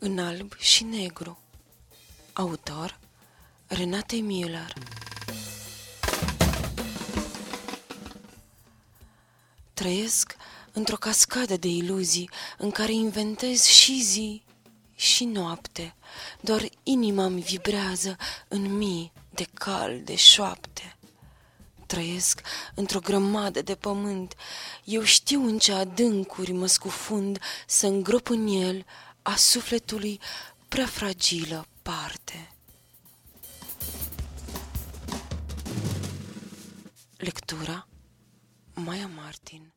În alb și negru Autor Renate Miller Trăiesc într-o cascadă de iluzii în care inventez și zi și noapte. Doar inima-mi vibrează în mii de calde șoapte. Trăiesc într-o grămadă de pământ, eu știu în ce adâncuri mă scufund să îngrop în el a sufletului prea fragilă parte. Lectura Maya Martin